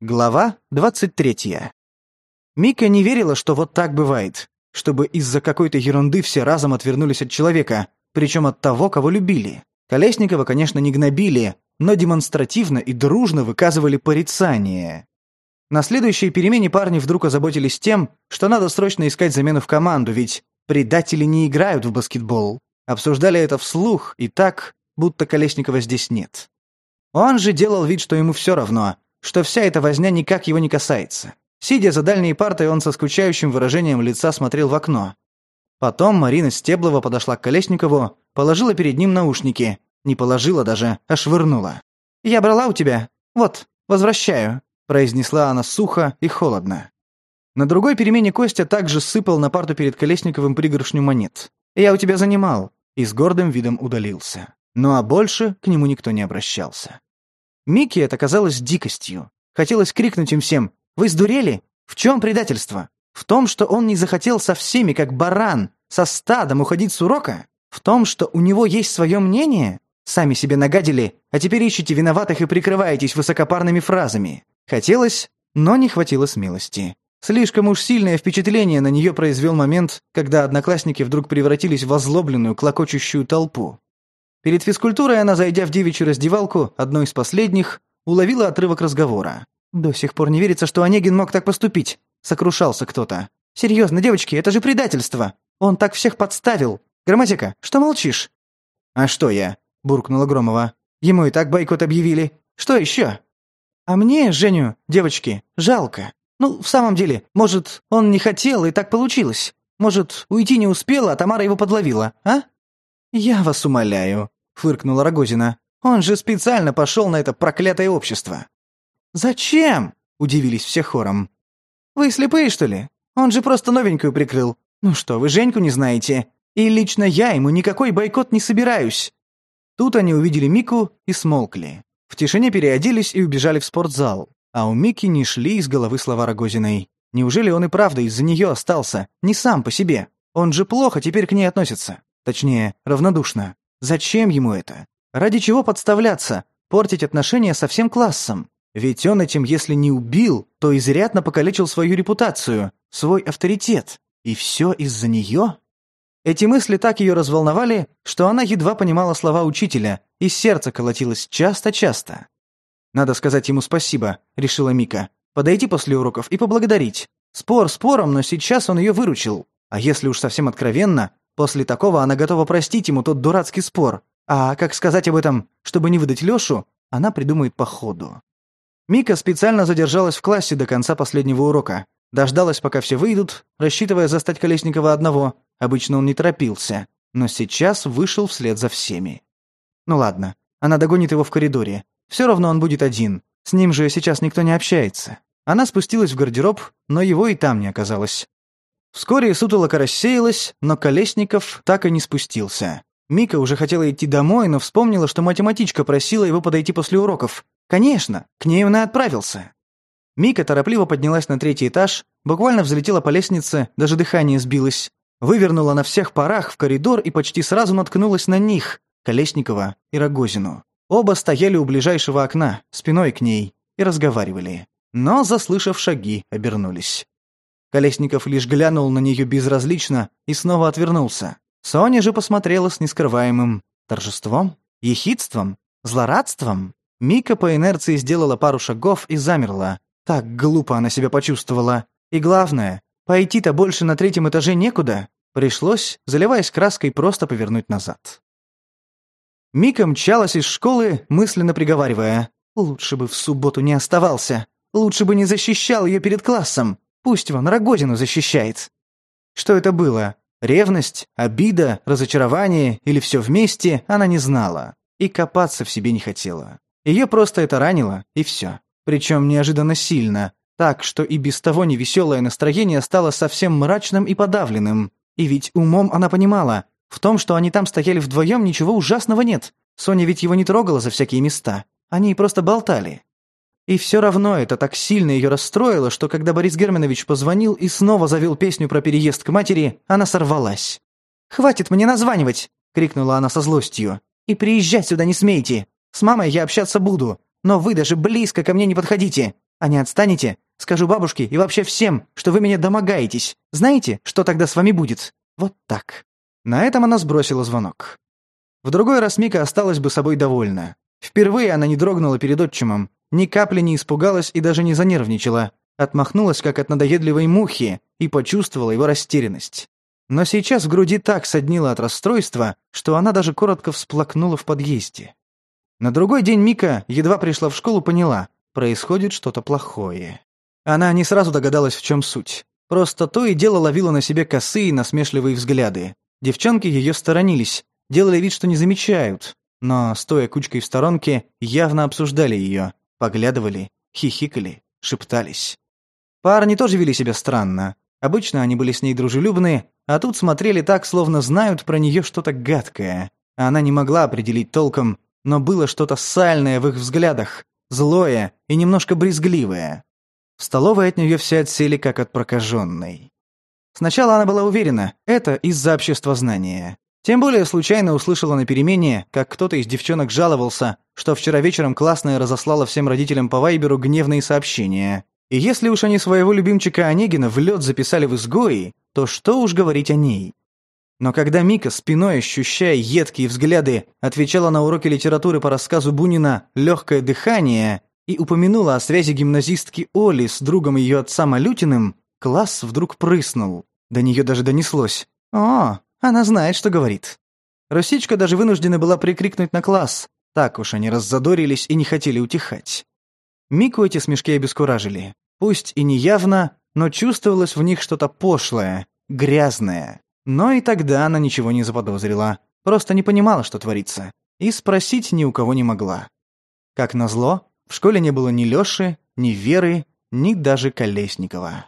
Глава 23. Мика не верила, что вот так бывает, чтобы из-за какой-то ерунды все разом отвернулись от человека, причем от того, кого любили. Колесникова, конечно, не гнобили, но демонстративно и дружно выказывали порицание. На следующей перемене парни вдруг озаботились тем, что надо срочно искать замену в команду, ведь предатели не играют в баскетбол. Обсуждали это вслух и так, будто Колесникова здесь нет. Он же делал вид, что ему все равно — что вся эта возня никак его не касается. Сидя за дальней партой, он со скучающим выражением лица смотрел в окно. Потом Марина Стеблова подошла к Колесникову, положила перед ним наушники. Не положила даже, а швырнула. «Я брала у тебя. Вот, возвращаю», – произнесла она сухо и холодно. На другой перемене Костя также сыпал на парту перед Колесниковым пригоршню монет. «Я у тебя занимал», и с гордым видом удалился. Ну а больше к нему никто не обращался. Микки это казалось дикостью. Хотелось крикнуть им всем «Вы сдурели? В чем предательство? В том, что он не захотел со всеми, как баран, со стадом уходить с урока? В том, что у него есть свое мнение? Сами себе нагадили, а теперь ищите виноватых и прикрываетесь высокопарными фразами. Хотелось, но не хватило смелости. Слишком уж сильное впечатление на нее произвел момент, когда одноклассники вдруг превратились в озлобленную, клокочущую толпу. Перед физкультурой она, зайдя в девичью раздевалку, одной из последних, уловила отрывок разговора. «До сих пор не верится, что Онегин мог так поступить», — сокрушался кто-то. «Серьезно, девочки, это же предательство! Он так всех подставил! Грамматика, что молчишь?» «А что я?» — буркнула Громова. «Ему и так бойкот объявили. Что еще?» «А мне, Женю, девочки, жалко. Ну, в самом деле, может, он не хотел, и так получилось. Может, уйти не успела, а Тамара его подловила, а?» «Я вас умоляю», — фыркнула Рогозина. «Он же специально пошел на это проклятое общество». «Зачем?» — удивились все хором. «Вы слепые, что ли? Он же просто новенькую прикрыл. Ну что, вы Женьку не знаете? И лично я ему никакой бойкот не собираюсь». Тут они увидели Мику и смолкли. В тишине переоделись и убежали в спортзал. А у Мики не шли из головы слова Рогозиной. Неужели он и правда из-за нее остался, не сам по себе? Он же плохо теперь к ней относится. Точнее, равнодушно. Зачем ему это? Ради чего подставляться? Портить отношения со всем классом? Ведь он этим, если не убил, то изрядно покалечил свою репутацию, свой авторитет. И все из-за нее? Эти мысли так ее разволновали, что она едва понимала слова учителя, и сердце колотилось часто-часто. «Надо сказать ему спасибо», — решила Мика. «Подойти после уроков и поблагодарить. Спор спором, но сейчас он ее выручил. А если уж совсем откровенно, После такого она готова простить ему тот дурацкий спор. А как сказать об этом, чтобы не выдать Лёшу, она придумает по ходу. Мика специально задержалась в классе до конца последнего урока. Дождалась, пока все выйдут, рассчитывая застать Колесникова одного. Обычно он не торопился, но сейчас вышел вслед за всеми. Ну ладно, она догонит его в коридоре. Все равно он будет один. С ним же сейчас никто не общается. Она спустилась в гардероб, но его и там не оказалось. Вскоре сутолока рассеялась, но Колесников так и не спустился. Мика уже хотела идти домой, но вспомнила, что математичка просила его подойти после уроков. Конечно, к ней он и отправился. Мика торопливо поднялась на третий этаж, буквально взлетела по лестнице, даже дыхание сбилось. Вывернула на всех парах в коридор и почти сразу наткнулась на них, Колесникова и Рогозину. Оба стояли у ближайшего окна, спиной к ней, и разговаривали. Но, заслышав шаги, обернулись. Колесников лишь глянул на нее безразлично и снова отвернулся. Соня же посмотрела с нескрываемым торжеством, ехидством, злорадством. Мика по инерции сделала пару шагов и замерла. Так глупо она себя почувствовала. И главное, пойти-то больше на третьем этаже некуда. Пришлось, заливаясь краской, просто повернуть назад. Мика мчалась из школы, мысленно приговаривая. «Лучше бы в субботу не оставался. Лучше бы не защищал ее перед классом. Пусть он Рогозину защищает. Что это было? Ревность, обида, разочарование или все вместе, она не знала. И копаться в себе не хотела. Ее просто это ранило, и все. Причем неожиданно сильно, так что и без того невеселое настроение стало совсем мрачным и подавленным. И ведь умом она понимала, в том, что они там стояли вдвоем, ничего ужасного нет. Соня ведь его не трогала за всякие места. Они просто болтали. И все равно это так сильно ее расстроило, что когда Борис Германович позвонил и снова завел песню про переезд к матери, она сорвалась. «Хватит мне названивать!» — крикнула она со злостью. «И приезжать сюда не смейте! С мамой я общаться буду, но вы даже близко ко мне не подходите! А не отстанете? Скажу бабушке и вообще всем, что вы меня домогаетесь! Знаете, что тогда с вами будет? Вот так!» На этом она сбросила звонок. В другой раз Мика осталась бы собой довольна. Впервые она не дрогнула перед отчимом, ни капли не испугалась и даже не занервничала, отмахнулась как от надоедливой мухи и почувствовала его растерянность. Но сейчас в груди так соднило от расстройства, что она даже коротко всплакнула в подъезде. На другой день Мика, едва пришла в школу, поняла, происходит что-то плохое. Она не сразу догадалась, в чем суть. Просто то и дело ловила на себе косые насмешливые взгляды. Девчонки ее сторонились, делали вид, что не замечают, но, стоя кучкой в сторонке, явно обсуждали ее поглядывали, хихикали, шептались. Парни тоже вели себя странно. Обычно они были с ней дружелюбны, а тут смотрели так, словно знают про нее что-то гадкое. Она не могла определить толком, но было что-то сальное в их взглядах, злое и немножко брезгливое. В столовой от нее все отсели как от прокаженной. Сначала она была уверена, это из-за обществознания. Тем более случайно услышала на перемене, как кто-то из девчонок жаловался, что вчера вечером классная разослала всем родителям по Вайберу гневные сообщения. И если уж они своего любимчика Онегина в лед записали в изгои, то что уж говорить о ней. Но когда Мика, спиной ощущая едкие взгляды, отвечала на уроке литературы по рассказу Бунина «Легкое дыхание» и упомянула о связи гимназистки Оли с другом ее отца Малютиным, класс вдруг прыснул. До нее даже донеслось. «О, она знает, что говорит. Русичка даже вынуждена была прикрикнуть на класс. Так уж они раззадорились и не хотели утихать. Мику эти смешки обескуражили. Пусть и неявно, но чувствовалось в них что-то пошлое, грязное. Но и тогда она ничего не заподозрила, просто не понимала, что творится, и спросить ни у кого не могла. Как назло, в школе не было ни Лёши, ни Веры, ни даже Колесникова.